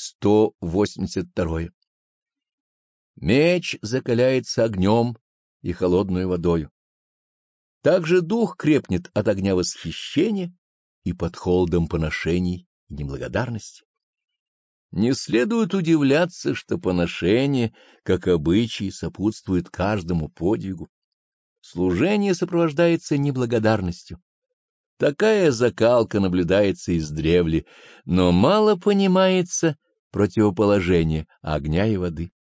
182. Меч закаляется огнем и холодной водою. Также дух крепнет от огня восхищения и под холодом поношений и неблагодарности. Не следует удивляться, что поношение, как обычай, сопутствует каждому подвигу. Служение сопровождается неблагодарностью. Такая закалка наблюдается издревле, но мало понимается противоположение огня и воды.